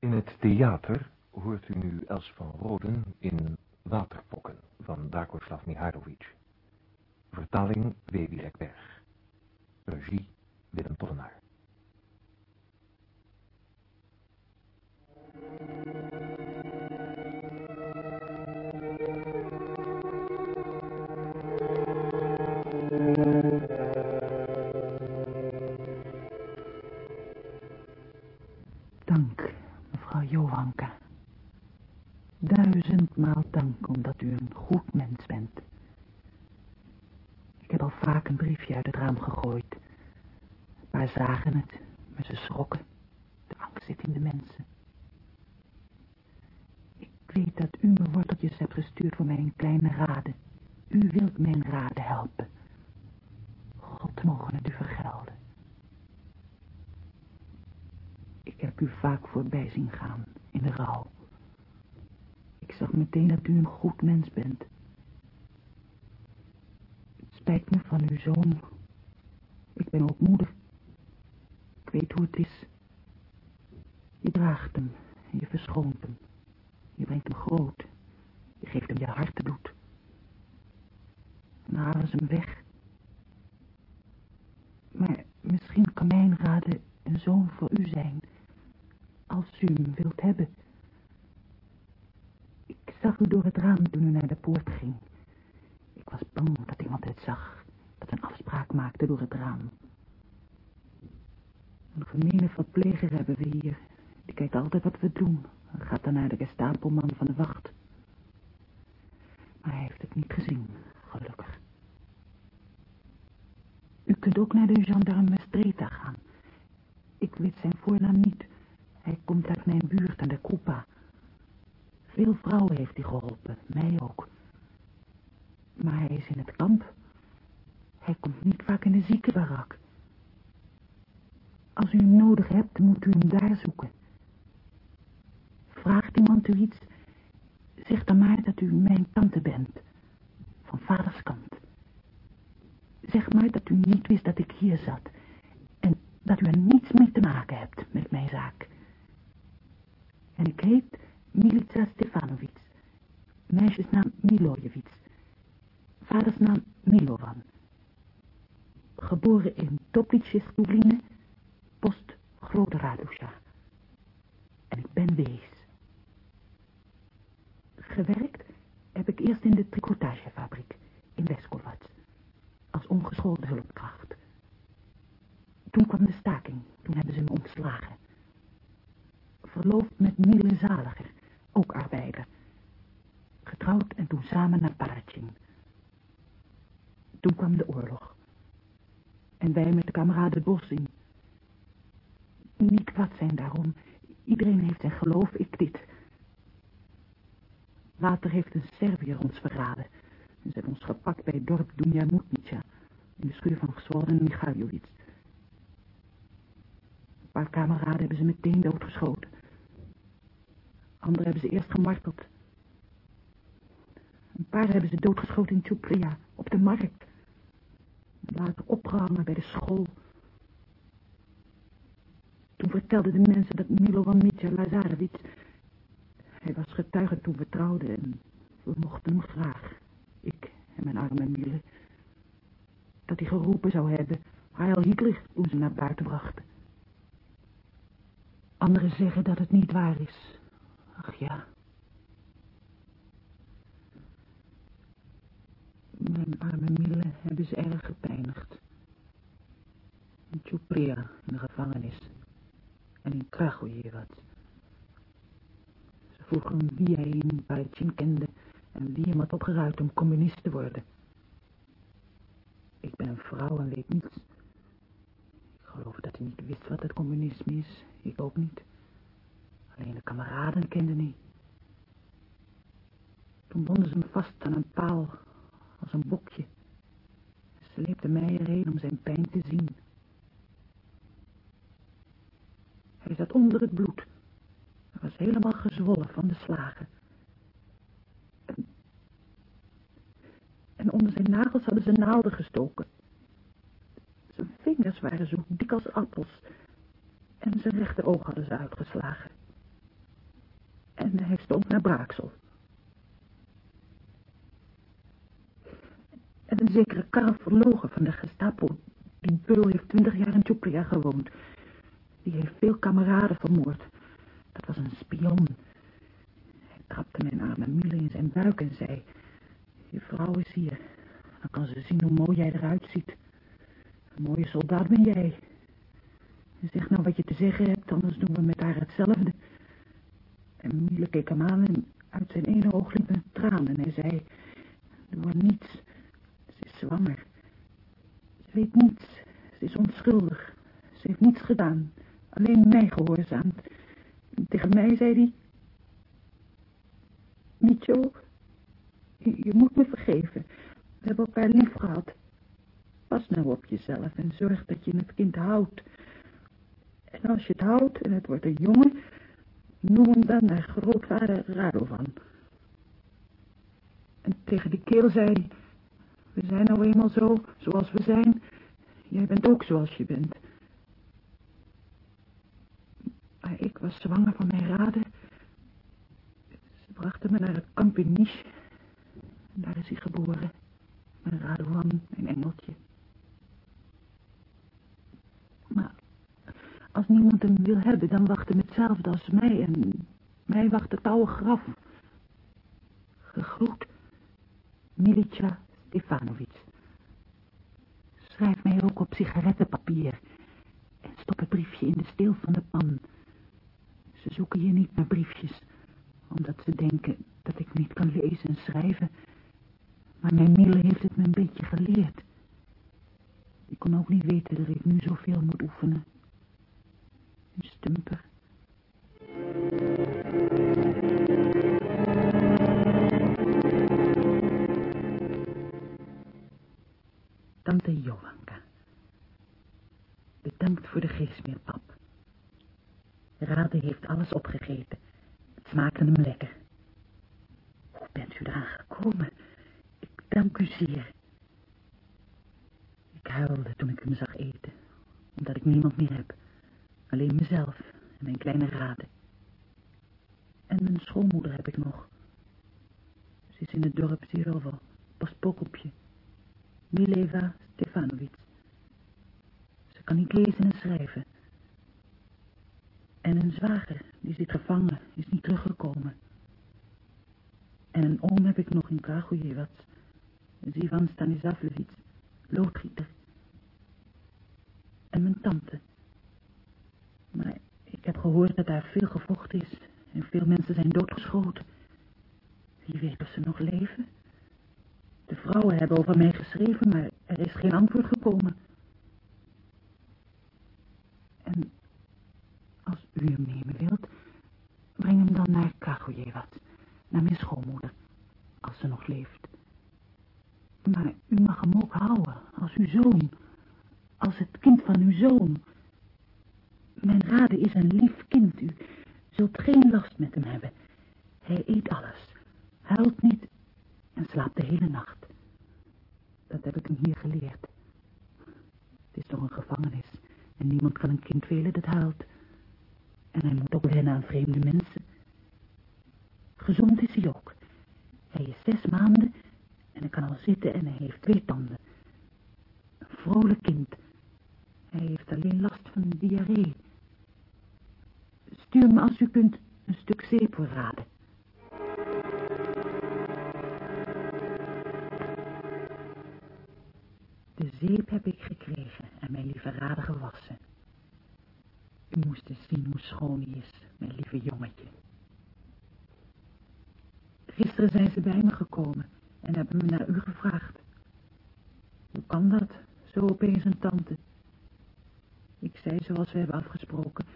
In het theater hoort u nu Els van Roden in Waterpokken van Dakoslav Mihailovic. Vertaling W. Lekberg. Regie Willem Tollenaar. Johanka. Duizendmaal dank omdat u een goed mens bent. Ik heb al vaak een briefje uit het raam gegooid. Paar zagen het, maar ze schrokken. De angst zit in de mensen. Ik weet dat u me worteltjes hebt gestuurd voor mijn kleine raden. U wilt mijn raden helpen. God mogen het u vergelden. Ik heb u vaak voorbij zien gaan, in de rouw. Ik zag meteen dat u een goed mens bent. Het spijt me van uw zoon. Ik ben ook moeder. Ik weet hoe het is. Je draagt hem je verschoont hem. Je brengt hem groot. Je geeft hem je hartebloed. En dan halen ze hem weg. Maar misschien kan mijn raden een zoon voor u zijn, als u hem wilt hebben. Ik zag u door het raam toen u naar de poort ging. Ik was bang dat iemand het zag, dat een afspraak maakte door het raam. Een gemene verpleger hebben we hier. Die kijkt altijd wat we doen en gaat dan naar de gestapelman van de wacht. Maar hij heeft het niet gezien, gelukkig. U kunt ook naar de gendarme Streta gaan. Ik weet zijn voornaam niet. Hij komt uit mijn buurt aan de Koupa. Veel vrouwen heeft hij geholpen, mij ook. Maar hij is in het kamp. Hij komt niet vaak in de ziekenbarak. Als u hem nodig hebt, moet u hem daar zoeken. Vraagt iemand u iets, zeg dan maar dat u mijn tante bent, van vaders kant. Zeg maar dat u niet wist dat ik hier zat en dat u er niets mee te maken hebt met mijn zaak. En ik heet Milica Stefanovic, meisjesnaam Milojevic, vadersnaam Milovan. Geboren in Toplice Stubline, post Grote Radusha. En ik ben wees. Gewerkt heb ik eerst in de tricotagefabriek in Weskovac, als ongeschoolde hulpkracht. Toen kwam de staking, toen hebben ze me ontslagen. Verloofd met Mille Zaliger, ook arbeider. Getrouwd en toen samen naar Parachin. Toen kwam de oorlog. En wij met de kameraden bos in. Niet wat zijn daarom. Iedereen heeft zijn geloof, ik dit. Later heeft een Serviër ons verraden. En ze hebben ons gepakt bij het dorp Dunja Mutnica, in de schuur van Swollen Michailovic. Een paar kameraden hebben ze meteen doodgeschoten. Anderen hebben ze eerst gemarteld. Een paar hebben ze doodgeschoten in Tjuplia, op de markt. Later opgehangen bij de school. Toen vertelden de mensen dat Milovan Mitja Lazarevic... Hij was getuige toen we trouwden en we mochten hem graag. Ik en mijn arme Mille. Dat hij geroepen zou hebben, Heil Hitler, toen ze naar buiten brachten. Anderen zeggen dat het niet waar is. Ach ja. Mijn arme Mille hebben ze erg gepijnigd. In in de gevangenis. En in Kragujevac. Ze vroegen wie hij in Parichin kende en wie hem had opgeruimd om communist te worden. Ik ben een vrouw en weet niets. Ik geloof dat hij niet wist wat het communisme is. Ik ook niet. De kameraden kenden niet. Toen bonden ze hem vast aan een paal, als een bokje. Ze sleepten mij erheen om zijn pijn te zien. Hij zat onder het bloed. Hij was helemaal gezwollen van de slagen. En, en onder zijn nagels hadden ze naalden gestoken. Zijn vingers waren zo dik als appels. En zijn rechteroog hadden ze uitgeslagen. Naar Braaksel. En een zekere Karl Verlogen van de Gestapo. Die beul heeft twintig jaar in Tjuplia gewoond. Die heeft veel kameraden vermoord. Dat was een spion. Hij trapte mijn arme Miele in zijn buik en zei... Je vrouw is hier. Dan kan ze zien hoe mooi jij eruit ziet. Een mooie soldaat ben jij. Zeg nou wat je te zeggen hebt, anders doen we met haar hetzelfde. En Miele keek hem aan en uit zijn ene oog liep een en hij zei... Wordt niets. Ze is zwanger. Ze weet niets. Ze is onschuldig. Ze heeft niets gedaan. Alleen mij gehoorzaamd. En tegen mij zei hij... Micho, je moet me vergeven. We hebben elkaar lief gehad. Pas nou op jezelf en zorg dat je het kind houdt. En als je het houdt en het wordt een jongen, noem hem dan naar grootvader Radovan. En tegen die keel zei hij, we zijn nou eenmaal zo, zoals we zijn. Jij bent ook zoals je bent. Maar ik was zwanger van mijn raden. Ze brachten me naar het kamp in daar is hij geboren. Mijn Radovan, mijn engeltje. Maar als niemand hem wil hebben, dan wacht hem hetzelfde als mij. En mij wacht het oude graf. Gegroet, Milica Stefanovic. Schrijf mij ook op sigarettenpapier en stop het briefje in de steel van de pan. Ze zoeken hier niet naar briefjes, omdat ze denken dat ik niet kan lezen en schrijven. Maar mijn Mille heeft het me een beetje geleerd. Ik kon ook niet weten dat ik nu zoveel moet oefenen. Stumper. Tante Jovanka. Bedankt voor de geestmeerpap. Rade heeft alles opgegeten. Het smaakte hem lekker. Hoe bent u eraan gekomen? Ik dank u zeer. Ik huilde toen ik hem zag eten, omdat ik niemand meer heb. Alleen mezelf en mijn kleine raden. En mijn schoonmoeder heb ik nog. Ze is in het dorp Zirovo, pas Pokopje. Mileva Stefanovic. Ze kan niet lezen en schrijven. En een zwager, die zit gevangen, is niet teruggekomen. En een oom heb ik nog in Kragujevac. Zivan Stanislavljevic, loodgieter. En mijn tante. Ik heb gehoord dat daar veel gevochten is en veel mensen zijn doodgeschoten. Wie weet of ze nog leven? De vrouwen hebben over mij geschreven, maar er is geen antwoord gekomen. En als u hem nemen wilt, breng hem dan naar Kragujevac, naar mijn schoonmoeder, als ze nog leeft. Maar u mag hem ook houden, als uw zoon, als het kind van uw zoon. Mijn rade is een lief kind, u zult geen last met hem hebben. Hij eet alles, huilt niet en slaapt de hele nacht. Dat heb ik hem hier geleerd. Het is toch een gevangenis en niemand kan een kind velen dat huilt. En hij moet ook wennen aan vreemde mensen. Gezond is hij ook. Hij is zes maanden en hij kan al zitten en hij heeft twee tanden. Een vrolijk kind. Hij heeft alleen last van diarree. Stuur me als u kunt een stuk zeep voor raden. De zeep heb ik gekregen en mijn lieve raden gewassen. U moest eens zien hoe schoon hij is, mijn lieve jongetje. Gisteren zijn ze bij me gekomen en hebben me naar u gevraagd. Hoe kan dat, zo opeens een tante? Ik zei zoals we hebben afgesproken,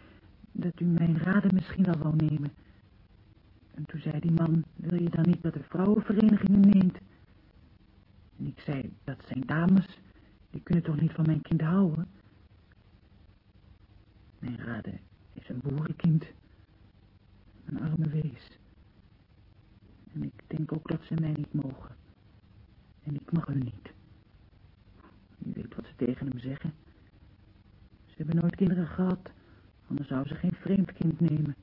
dat u mijn raden misschien al wou nemen. En toen zei die man, wil je dan niet dat de vrouwenvereniging u neemt? En ik zei, dat zijn dames, die kunnen toch niet van mijn kind houden? Mijn raden is een boerenkind, een arme wees. En ik denk ook dat ze mij niet mogen. En ik mag u niet. U weet wat ze tegen hem zeggen. Ze hebben nooit kinderen gehad, anders zou ze geen vreemd kind nemen.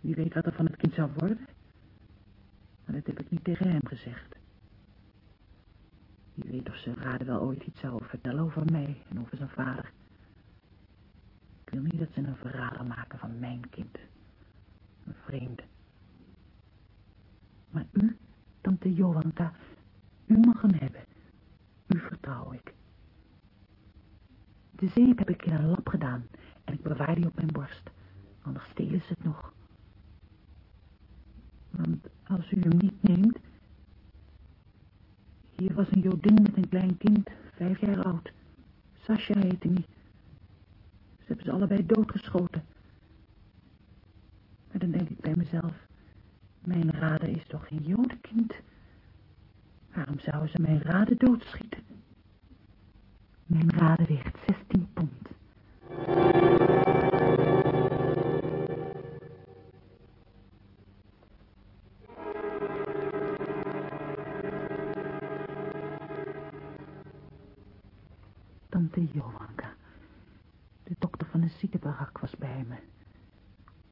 Wie weet wat er van het kind zou worden? Maar dat heb ik niet tegen hem gezegd. Wie weet of zijn vader wel ooit iets zou vertellen over mij en over zijn vader. Ik wil niet dat ze een verrader maken van mijn kind. Een vreemde. Maar u, tante Johanka, u mag hem hebben. U vertrouw ik. De zeep heb ik in een lap gedaan ik bewaar die op mijn borst. Anders stelen ze het nog. Want als u hem niet neemt... Hier was een jodin met een klein kind, vijf jaar oud. Sascha heette die. Ze hebben ze allebei doodgeschoten. Maar dan denk ik bij mezelf... Mijn raden is toch geen jodenkind? Waarom zouden ze mijn raden doodschieten? Mijn raden weegt 16 pond. Johanka. De dokter van de ziekenbarak was bij me.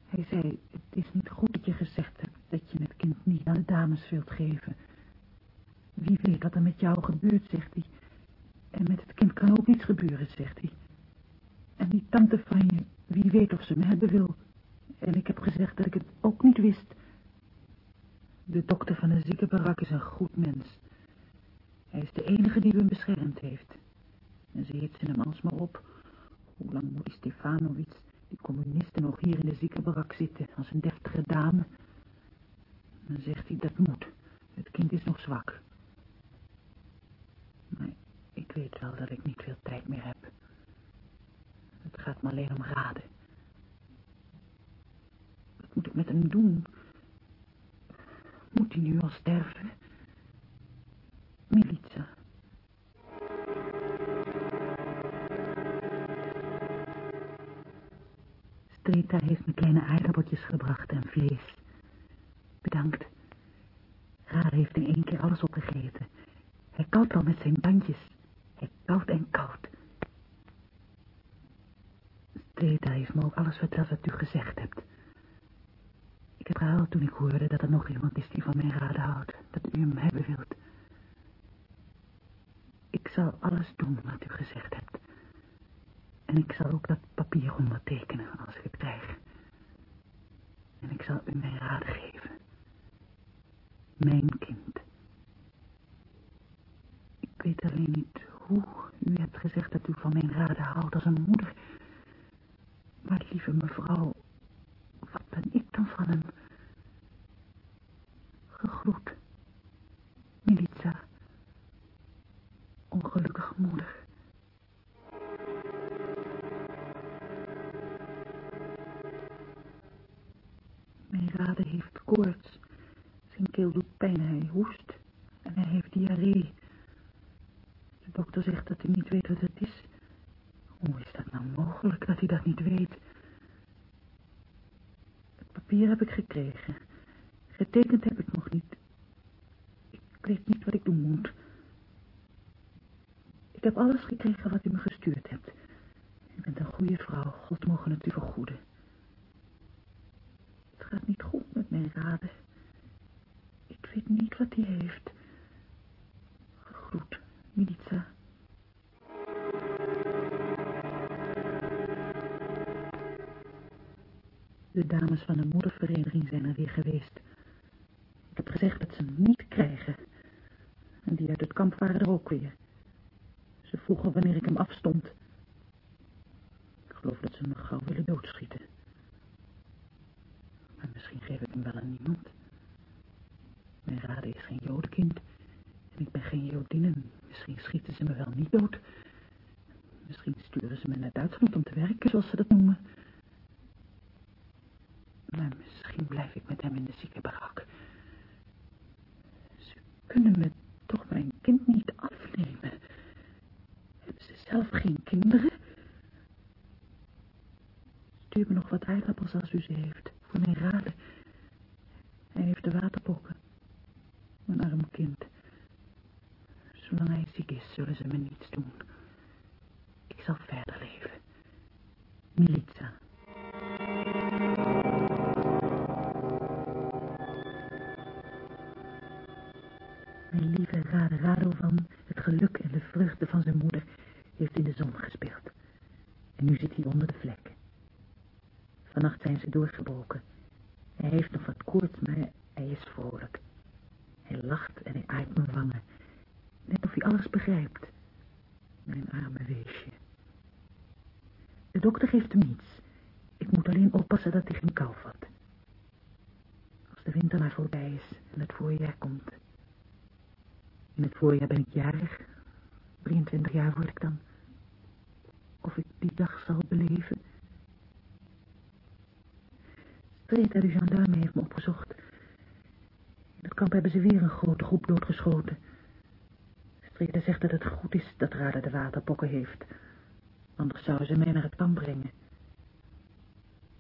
Hij zei, het is niet goed dat je gezegd hebt dat je het kind niet aan de dames wilt geven. Wie weet wat er met jou gebeurt, zegt hij. En met het kind kan ook iets gebeuren, zegt hij. En die tante van je, wie weet of ze me hebben wil. En ik heb gezegd dat ik het ook niet wist. De dokter van de ziekenbarak is een goed mens. Hij is de enige die hem beschermd heeft. En ze hitsen hem alsmaar op. Hoe lang moet die Stefanovic, die communisten, nog hier in de ziekenbarak zitten, als een deftige dame? Dan zegt hij, dat moet. Het kind is nog zwak. Maar ik weet wel dat ik niet veel tijd meer heb. Het gaat me alleen om raden. Wat moet ik met hem doen? Moet hij nu al sterven? Milica. Streta heeft me kleine aardappeltjes gebracht en vlees. Bedankt. Rade heeft in één keer alles opgegeten. Hij koudt al met zijn bandjes. Hij koudt en koudt. Streta heeft me ook alles verteld wat u gezegd hebt. Ik heb gehuild toen ik hoorde dat er nog iemand is die van mijn raden houdt. Dat u hem hebben wilt. Ik zal alles doen wat u gezegd hebt. En ik zal ook dat papier ondertekenen als ik het krijg. En ik zal u mijn raden geven. Mijn kind. Ik weet alleen niet hoe. U hebt gezegd dat u van mijn raden houdt als een moeder. Maar lieve mevrouw, wat ben ik dan van hem? Gegroet. Milica. Ongelukkige moeder. Mijn raden heeft koorts. Zijn keel doet pijn, hij hoest. En hij heeft diarree. De dokter zegt dat hij niet weet wat het is. Hoe is dat nou mogelijk dat hij dat niet weet? Het papier heb ik gekregen. Getekend heb ik nog niet. Ik weet niet wat ik doen moet. Ik heb alles gekregen wat u me gestuurd hebt. U bent een goede vrouw. God mogen het u vergoeden. Het gaat niet goed met mijn. Ik weet niet wat hij heeft. Gegroet, Milica. De dames van de moedervereniging zijn er weer geweest. Ik heb gezegd dat ze hem niet krijgen. En die uit het kamp waren er ook weer. Ze vroegen wanneer ik hem afstond. Ik geloof dat ze me gauw willen doodschieten. Geef ik hem wel aan niemand. Mijn raden is geen jodenkind. En ik ben geen jodin. Misschien schieten ze me wel niet dood. Misschien sturen ze me naar Duitsland om te werken, zoals ze dat noemen. Maar misschien blijf ik met hem in de ziekenbarak. Ze kunnen me toch mijn kind niet afnemen. Hebben ze zelf geen kinderen? Stuur me nog wat aardappels als u ze heeft, voor mijn raden. De waterpokken. Mijn arm kind. Zolang hij ziek is, zullen ze me niets doen. Streta de gendarme heeft me opgezocht. In het kamp hebben ze weer een grote groep doodgeschoten. Streta zegt dat het goed is dat Rada de waterpokken heeft. Anders zouden ze mij naar het kamp brengen.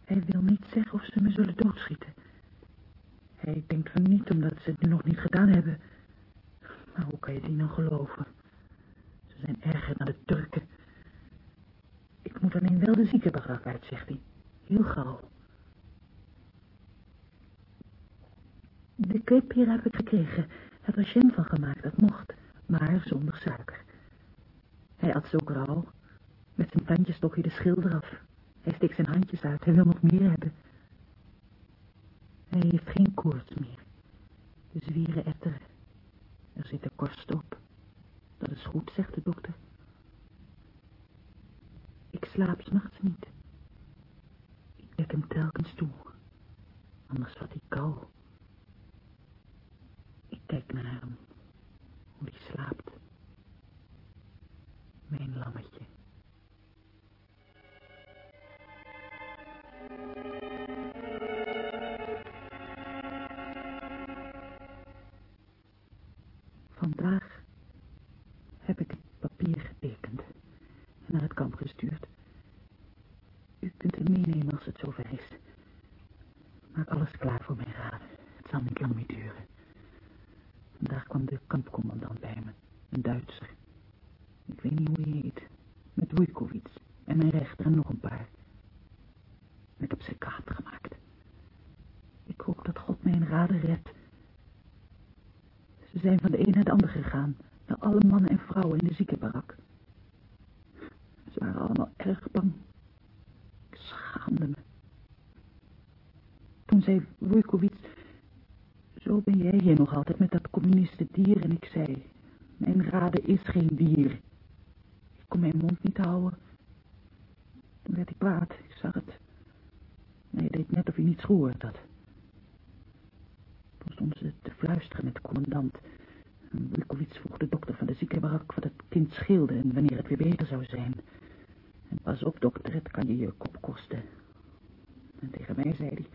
Hij wil niet zeggen of ze me zullen doodschieten. Hij denkt van niet, omdat ze het nu nog niet gedaan hebben. Maar hoe kan je die nou geloven? Ze zijn erger dan de Turken. Ik moet alleen wel de ziekenbarak uit, zegt hij. Heel gauw. De kreeppier heb ik gekregen. Heb er jam van gemaakt, dat mocht. Maar zonder suiker. Hij at zo rauw. Met zijn tandjes stok hij de schil eraf. Hij steekt zijn handjes uit. Hij wil nog meer hebben. Hij heeft geen koorts meer. De zwieren etteren. Er zit een korst op. Dat is goed, zegt de dokter. Ik slaap s'nachts niet. Ik dek hem telkens toe. Anders vat hij kou. Kijk naar hem. Hoe hij slaapt. Mijn lammetje. Vandaag heb ik het papier getekend en naar het kamp gestuurd. U kunt het meenemen als het zover is. Maak alles klaar voor mijn raden. Het zal niet lang meer duren. Vandaag kwam de kampcommandant bij me, een Duitser. Ik weet niet hoe hij heet. Met Wojkowitz en mijn rechter en nog een paar. En ik heb ze kaart gemaakt. Ik hoop dat God mijn raden redt. Ze zijn van de een naar de ander gegaan, naar alle mannen en vrouwen in de ziekenbarak. Ze waren allemaal erg bang. Ik schaamde me. Toen zei Wojkowitz, zo ben jij hier nog altijd met dat communiste dier. En ik zei, mijn raden is geen dier. Ik kon mijn mond niet houden. Toen werd ik kwaad, ik zag het. Maar hij niet gehoord had. Toen stonden ze te fluisteren met de commandant. En Wilkowitz vroeg de dokter van de ziekenbarak wat het kind scheelde en wanneer het weer beter zou zijn. En pas op, dokter, het kan je je kop kosten. En tegen mij zei hij,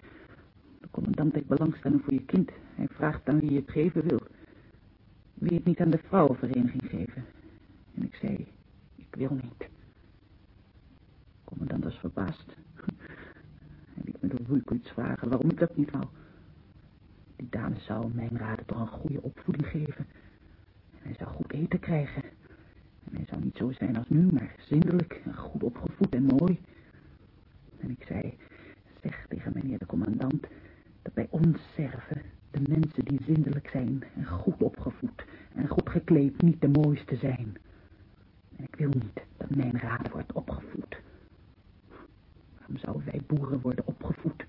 de commandant heeft belangstelling voor je kind. Hij vraagt aan wie je het geven wil. Je het niet aan de vrouwenvereniging geven? En ik zei, ik wil niet. De commandant was verbaasd. Liet me door Wilkowitz vragen waarom ik dat niet wou. Die dame zou mijn raden toch een goede opvoeding geven. En hij zou goed eten krijgen. En hij zou niet zo zijn als nu, maar zindelijk en goed opgevoed en mooi. En ik zei, zeg tegen meneer de commandant, dat bij ons serven de mensen die zindelijk zijn en goed opgevoed en goed gekleed niet de mooiste zijn. En ik wil niet dat mijn raad wordt opgevoed. Waarom zouden wij boeren worden opgevoed?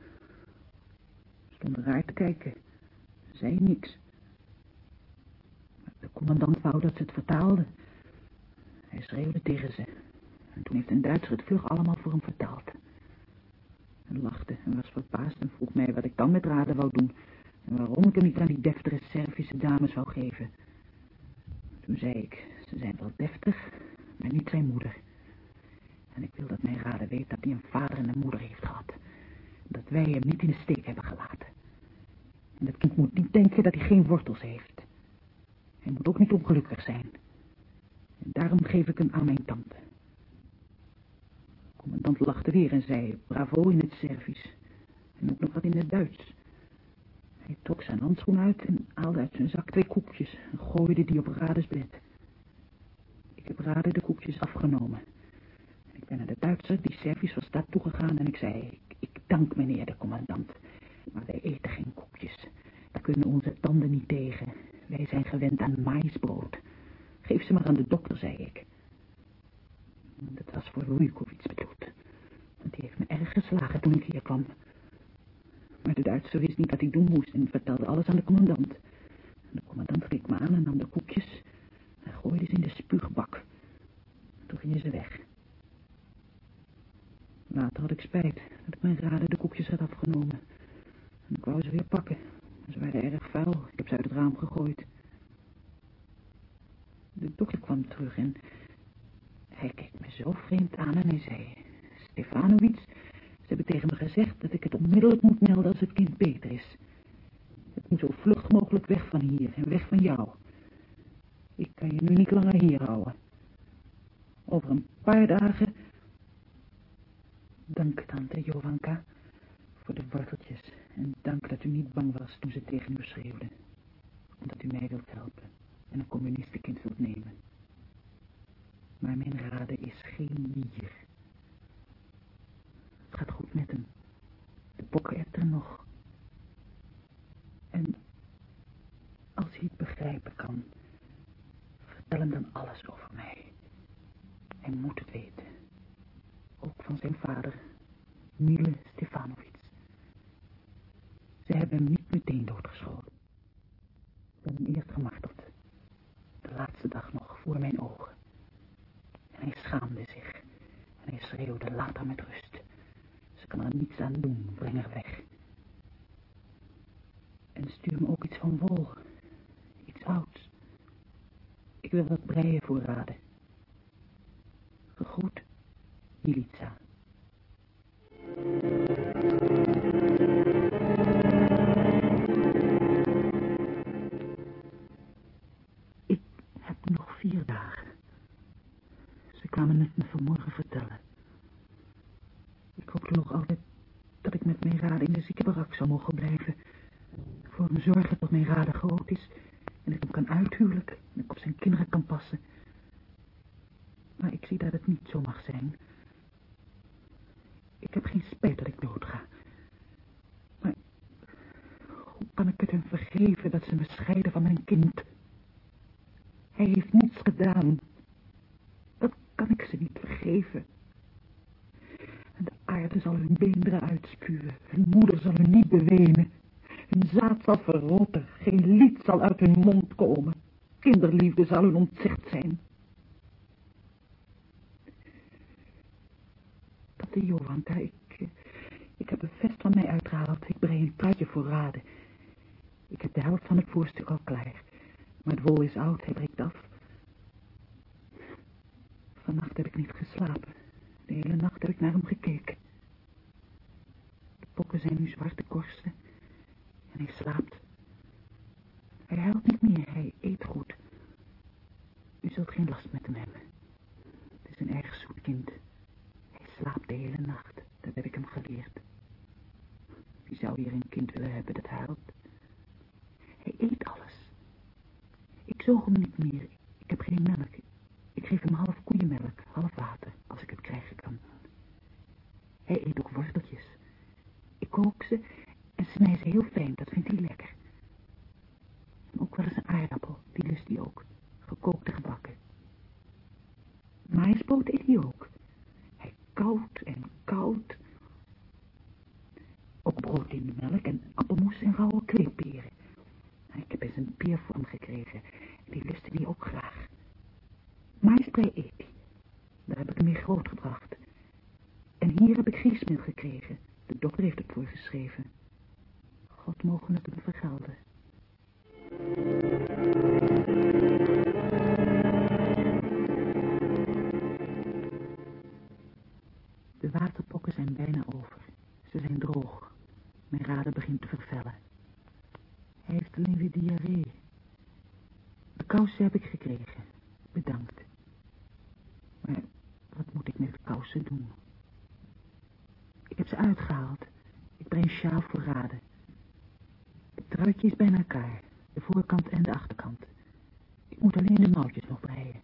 Stonden raar te kijken zei niks. De commandant wou dat ze het vertaalde. Hij schreeuwde tegen ze. En toen heeft een Duitser het vlug allemaal voor hem vertaald. Hij lachte en was verbaasd en vroeg mij wat ik dan met raden wou doen. En waarom ik hem niet aan die deftige Servische dames zou geven. Toen zei ik, ze zijn wel deftig, maar niet zijn moeder. En ik wil dat mijn raden weet dat hij een vader en een moeder heeft gehad. Dat wij hem niet in de steek hebben gelaten. En het kind moet niet denken dat hij geen wortels heeft. Hij moet ook niet ongelukkig zijn. En daarom geef ik hem aan mijn tante. De commandant lachte weer en zei bravo in het Servisch. En ook nog wat in het Duits. Hij trok zijn handschoen uit en haalde uit zijn zak twee koekjes en gooide die op Rades bed. Ik heb Rade de koekjes afgenomen. En ik ben naar de Duitser die Servisch was daar toegegaan en ik zei, ik, ik dank meneer de commandant. Maar wij eten geen koekjes. Daar kunnen onze tanden niet tegen. Wij zijn gewend aan maïsbrood. Geef ze maar aan de dokter, zei ik. Dat was voor Rujkovic bedoeld. Want die heeft me erg geslagen toen ik hier kwam. Maar de Duitser wist niet wat ik doen moest en vertelde alles aan de commandant. De commandant keek me aan en nam de koekjes en gooide ze in de spuugbak. Toen gingen ze weg. Later had ik spijt dat ik mijn raden de koekjes had afgenomen. En ik wou ze weer pakken. Ze waren erg vuil. Ik heb ze uit het raam gegooid. De dokter kwam terug en hij keek me zo vreemd aan en hij zei... Stefanovic, ze hebben tegen me gezegd dat ik het onmiddellijk moet melden als het kind beter is. Het moet zo vlug mogelijk weg van hier en weg van jou. Ik kan je nu niet langer hier houden. Over een paar dagen... Dank, tante Jovanka, voor de worteltjes. En dank dat u niet bang was toen ze tegen u schreeuwde. Omdat u mij wilt helpen en een communistenkind wilt nemen. Maar mijn raden is geen dier. Het gaat goed met hem. De pokken hebt er nog. En als hij het begrijpen kan, vertel hem dan alles over mij. Hij moet het weten. Ook van zijn vader, Mile Stefanovic. Ze hebben hem niet meteen doodgeschoten. Ik ben hem eerst gemarteld. De laatste dag nog voor mijn ogen. En hij schaamde zich. En hij schreeuwde, laat haar met rust. Ze kan er niets aan doen, breng haar weg. En stuur me ook iets van wol. Iets ouds. Ik wil wat breien voorraden. Gegroet, Militsa. Kwamen het me vanmorgen vertellen. Ik hoopte nog altijd dat ik met mijn raden in de ziekenbarak zou mogen blijven. Voor hem zorgen dat mijn raden groot is en ik hem kan uithuwelijken en ik op zijn kinderen kan passen. Maar ik zie dat het niet zo mag zijn. Ik heb geen spijt dat ik doodga. Maar hoe kan ik het hem vergeven dat ze me scheiden van mijn kind? Hij heeft niets gedaan. Kan ik ze niet vergeven. En de aarde zal hun beenderen uitspuwen. Hun moeder zal hun niet bewenen. Hun zaad zal verrotten. Geen lied zal uit hun mond komen. Kinderliefde zal hun ontzegd zijn. Tante Jovanka, ik, eh, ik heb een vest van mij uitgehaald. Ik breng een truitje voor raden. Ik heb de helft van het voorstuk al klaar. Maar het wol is oud, hij breekt af. Vannacht heb ik niet geslapen. De hele nacht heb ik naar hem gekeken. De pokken zijn nu zwarte korsten. En hij slaapt. Hij huilt niet meer, hij eet goed. U zult geen last met hem hebben. Het is een erg zoet kind. Hij slaapt de hele nacht, dat heb ik hem geleerd. Wie zou hier een kind willen hebben dat huilt? Hij eet alles. Ik zoog hem niet meer. Ik heb geen melk. Ik geef hem half America. Sjaal voor raden. Het truitje is bij elkaar. De voorkant en de achterkant. Ik moet alleen de mouwtjes nog breien.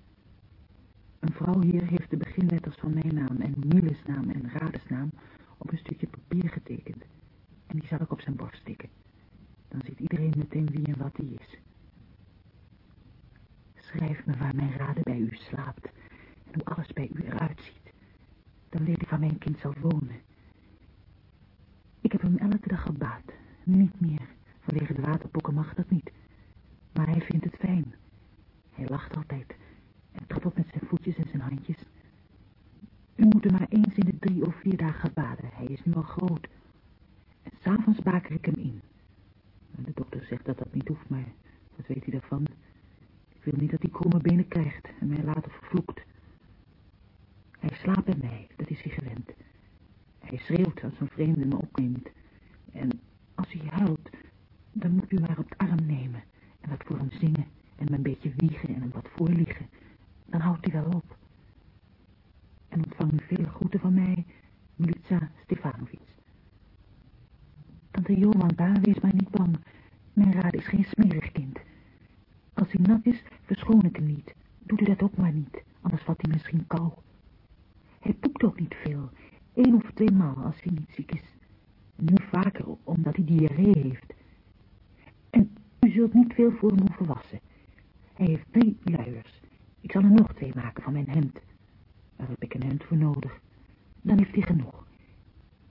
Een vrouw hier heeft de beginletters van mijn naam en Miles naam en Rades naam op een stukje papier getekend. En die zal ik op zijn borst stikken. Dan ziet iedereen meteen wie en wat hij is. beschrijft me waar mijn raden bij u slaapt en hoe alles bij u eruit ziet, dan weet ik waar mijn kind zal wonen. Ik heb hem elke dag gebaat, niet meer. Vanwege de waterpokken mag dat niet. Maar hij vindt het fijn. Hij lacht altijd en trappelt met zijn voetjes en zijn handjes. U moet hem maar eens in de drie of vier dagen baden. Hij is nu al groot. En s'avonds baker ik hem in. De dokter zegt dat dat niet hoeft, maar wat weet hij daarvan? Ik wil niet dat hij kromme benen krijgt en mij later vervloekt. Hij slaapt bij mij, dat is hij gewend. Hij schreeuwt als een vreemde me opneemt. En als hij huilt, dan moet u maar op de arm nemen en wat voor hem zingen en hem een beetje wiegen en hem wat voorliegen. Dan houdt hij wel op. En ontvang u veel groeten van mij, Milica Stefanovic. Tante Jolanda, wees maar niet bang. Mijn raad is geen smerig kind. Als hij nat is, verschoon ik hem niet. Doe u dat ook maar niet, anders valt hij misschien kou. Hij poekt ook niet veel, één of twee maal als hij niet ziek is. Nu vaker, omdat hij diarree heeft. En u zult niet veel voor hem hoeven wassen. Hij heeft drie luiers. Ik zal er nog twee maken van mijn hemd. Daar heb ik een hemd voor nodig. Dan heeft hij genoeg.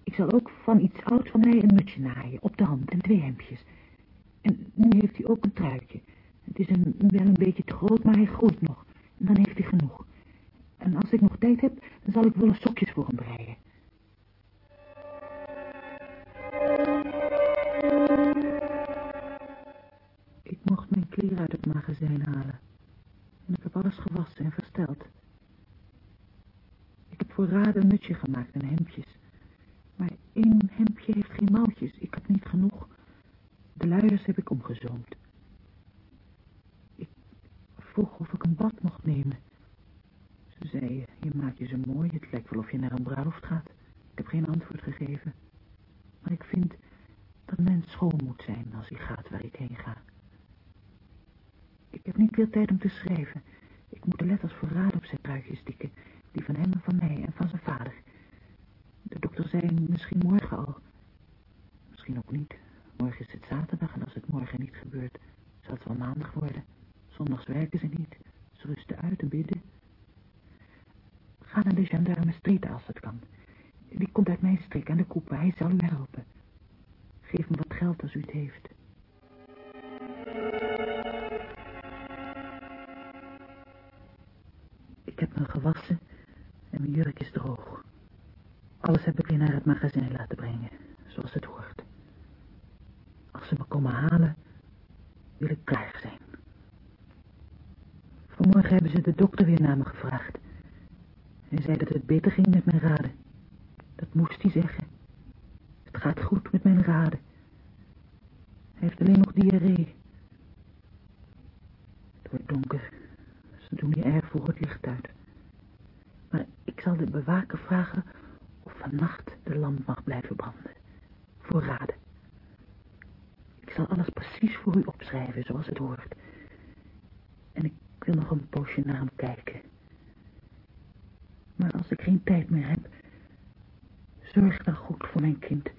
Ik zal ook van iets ouds van mij een mutsje naaien, op de hand en twee hemdjes. En nu heeft hij ook een truitje. Het is een, wel een beetje te groot, maar hij groeit nog. En dan heeft hij genoeg. En als ik nog tijd heb, dan zal ik wollen sokjes voor hem breien. Ik mocht mijn kleren uit het magazijn halen. En ik heb alles gewassen en versteld. Ik heb voor Rade een mutsje gemaakt en hemdjes. Maar één hemdje heeft geen mouwtjes. Ik had niet genoeg. De luiers heb ik omgezoomd. Ik vroeg of ik een bad mocht nemen. Ze zei, je maakt je zo mooi, het lijkt wel of je naar een bruiloft gaat. Ik heb geen antwoord gegeven. Maar ik vind dat men schoon moet zijn als hij gaat waar ik heen ga. Ik heb niet veel tijd om te schrijven. Ik moet de letters raad op zijn truitjes stikken. Die van hem, van mij en van zijn vader. De dokter zei misschien morgen al. Misschien ook niet. Morgen is het zaterdag en als het morgen niet gebeurt, zal het wel maandag worden. Zondags werken ze niet. Ze rusten uit en bidden. Ga naar de gendarme street als het kan. Die komt uit mijn strik aan de koepen. Hij zal u helpen. Geef me wat geld als u het heeft. Heb me gewassen en mijn jurk is droog. Alles heb ik weer naar het magazijn laten brengen, zoals het hoort. Als ze me komen halen, wil ik klaar zijn. Vanmorgen hebben ze de dokter weer naar me gevraagd. Hij zei dat het beter ging met mijn raden. Dat moest hij zeggen. Het gaat goed met mijn raden. Hij heeft alleen nog diarree. Het wordt donker. Doen hier erg vroeg het licht uit. Maar ik zal de bewaker vragen of vannacht de lamp mag blijven branden. Voor raden. Ik zal alles precies voor u opschrijven, zoals het hoort. En ik wil nog een poosje naar hem kijken. Maar als ik geen tijd meer heb, zorg dan goed voor mijn kind.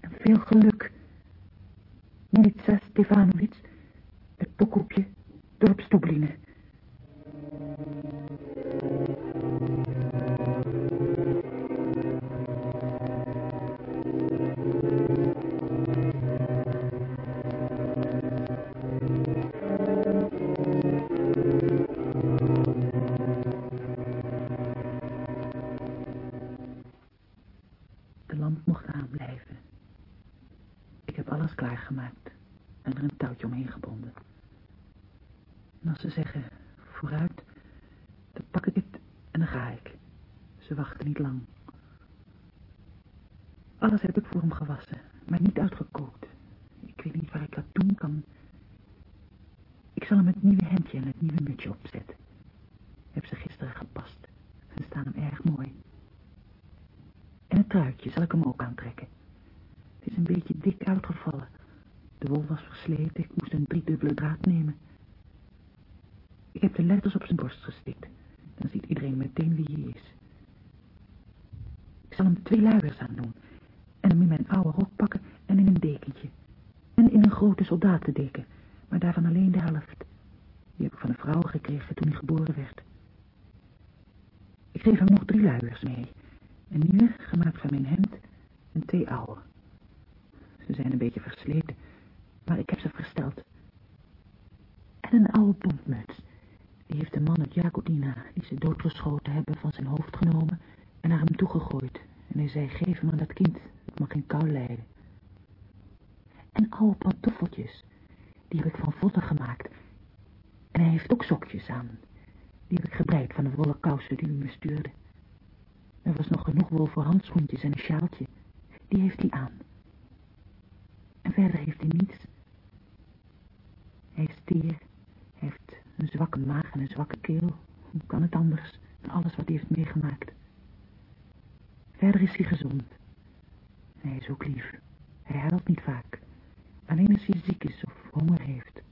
En veel geluk. Militsa Stefanovic, het Pokoepje, dorp Stoeblingen. Klaargemaakt en er een touwtje omheen gebonden. En als ze zeggen, vooruit, dan pak ik het en dan ga ik. Ze wachten niet lang. Alles heb ik voor hem gewassen, maar niet uitgekookt. Ik weet niet waar ik dat doen kan. Ik zal hem het nieuwe hemdje en het nieuwe mutsje opzetten. Heb ze gisteren gepast. Ze staan hem erg mooi. En het truitje zal ik hem ook aantrekken. Het is een beetje dik uitgevallen. De wol was versleten, ik moest een driedubbele draad nemen. Ik heb de letters op zijn borst gestikt. Dan ziet iedereen meteen wie hij is. Ik zal hem twee luiers aan doen. En hem in mijn oude rok pakken en in een dekentje. En in een grote soldatendeken, maar daarvan alleen de helft. Die heb ik van een vrouw gekregen toen hij geboren werd. Ik geef hem nog drie luiers mee. Een nieuwe, gemaakt van mijn hemd, en twee oude. Ze zijn een beetje versleten, maar ik heb ze versteld. En een oude bontmuts. Die heeft de man uit Jacodina, die ze doodgeschoten hebben, van zijn hoofd genomen en naar hem toegegooid. En hij zei, geef hem aan dat kind, het mag geen kou lijden. En oude pantoffeltjes, die heb ik van vodden gemaakt. En hij heeft ook sokjes aan. Die heb ik gebreid van de wollen kousen die u me stuurde. Er was nog genoeg wol voor handschoentjes en een sjaaltje. Die heeft hij aan. En verder heeft hij niets. Hij is teer. Heeft een zwakke maag en een zwakke keel. Hoe kan het anders? Alles wat hij heeft meegemaakt. Verder is hij gezond. Hij is ook lief. Hij huilt niet vaak. Alleen als hij ziek is of honger heeft.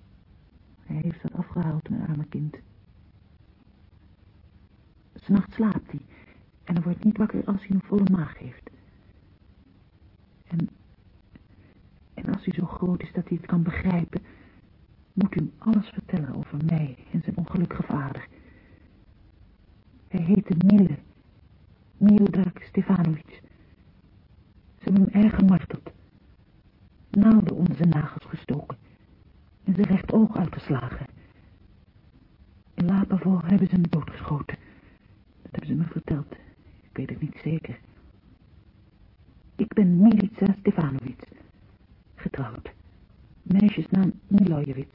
Hij heeft dat afgehaald, mijn arme kind. S'nachts slaapt hij. En hij wordt niet wakker als hij een volle maag heeft. En, en als hij zo groot is dat hij het kan begrijpen, moet u alles vertellen over mij en zijn ongelukkige vader. Hij heette Mille, Miodrag Stefanovic. Ze hebben hem erg gemarteld. Naalden onder zijn nagels gestoken en zijn rechteroog uitgeslagen. In Lapavo hebben ze hem doodgeschoten. Dat hebben ze me verteld. Ik weet het niet zeker. Ik ben Milica Stefanovic. Getrouwd. Meisjesnaam Milojevic.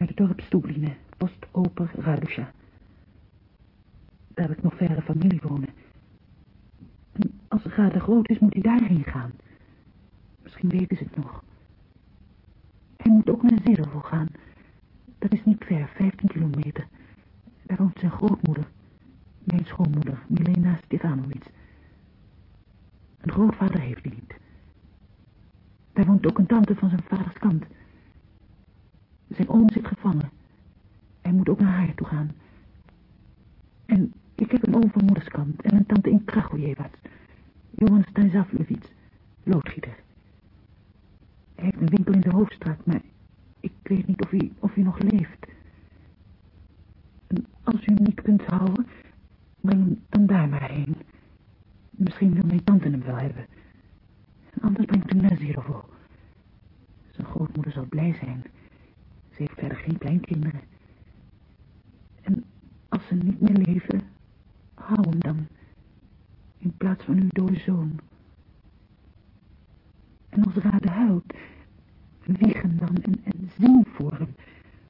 Uit het dorp Stubline, post-oper Radusha. Daar heb ik nog verre familie wonen. En als de gade groot is, moet hij daarheen gaan. Misschien weten ze het nog. Hij moet ook naar Zerovo gaan. Dat is niet ver, 15 kilometer. Daar woont zijn grootmoeder. Mijn schoonmoeder, Milena Stefanovic. Een grootvader heeft hij niet. Daar woont ook een tante van zijn vaders kant. Zijn oom zit gevangen. Hij moet ook naar haar toe gaan. En ik heb een oom van moeders kant en een tante in Kragojevac. Johan Stanislavljevic, loodgieter. Hij heeft een winkel in de hoofdstraat, maar ik weet niet of hij, of hij nog leeft. En als u hem niet kunt houden, breng hem dan daar maar heen. Misschien wil mijn tante hem wel hebben. Anders brengt u Zerovo. Zijn grootmoeder zal blij zijn. Ze heeft verder geen kleinkinderen. En als ze niet meer leven, hou hem dan. In plaats van uw dode zoon. En als Rade huilt, wieg hem dan en, en zing voor hem.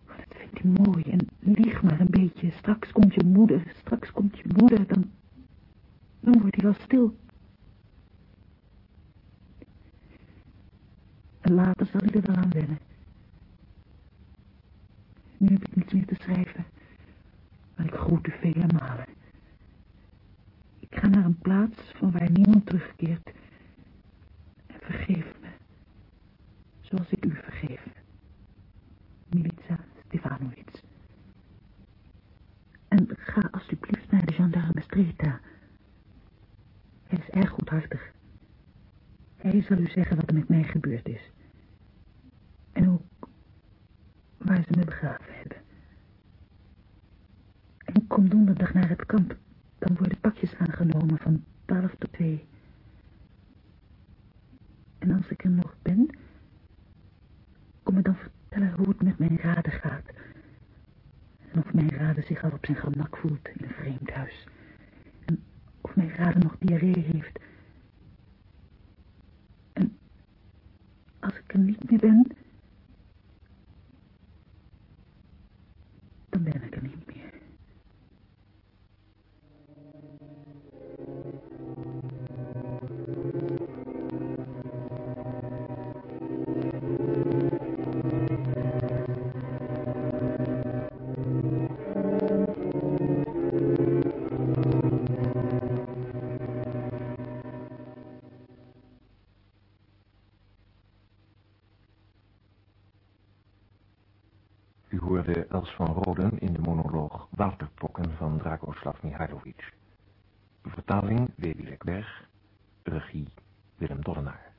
Dat vindt hij mooi en lieg maar een beetje. Straks komt je moeder, straks komt je moeder, dan, dan wordt hij wel stil. En later zal hij er wel aan wennen. Nu heb ik niets meer te schrijven, maar ik groet u vele malen. Ik ga naar een plaats van waar niemand terugkeert en vergeef me, zoals ik u vergeef. Milica Stefanovic. En ga alsjeblieft naar de gendarme Streta. Hij is erg goedhartig. Hij zal u zeggen wat er met mij gebeurd is. En ook waar ze me begraven En kom donderdag naar het kamp. Dan worden pakjes aangenomen van twaalf tot twee. En als ik er nog ben, kom me dan vertellen hoe het met mijn raden gaat. En of mijn raden zich al op zijn gemak voelt in een vreemd huis. En of mijn raden nog diarree heeft. En als ik er niet meer ben, dan ben ik er niet meer. Van Roden in de monoloog Waterpokken van Dragoslav Mihailovic. Vertaling W. Lekberg, regie Willem Dollenaar.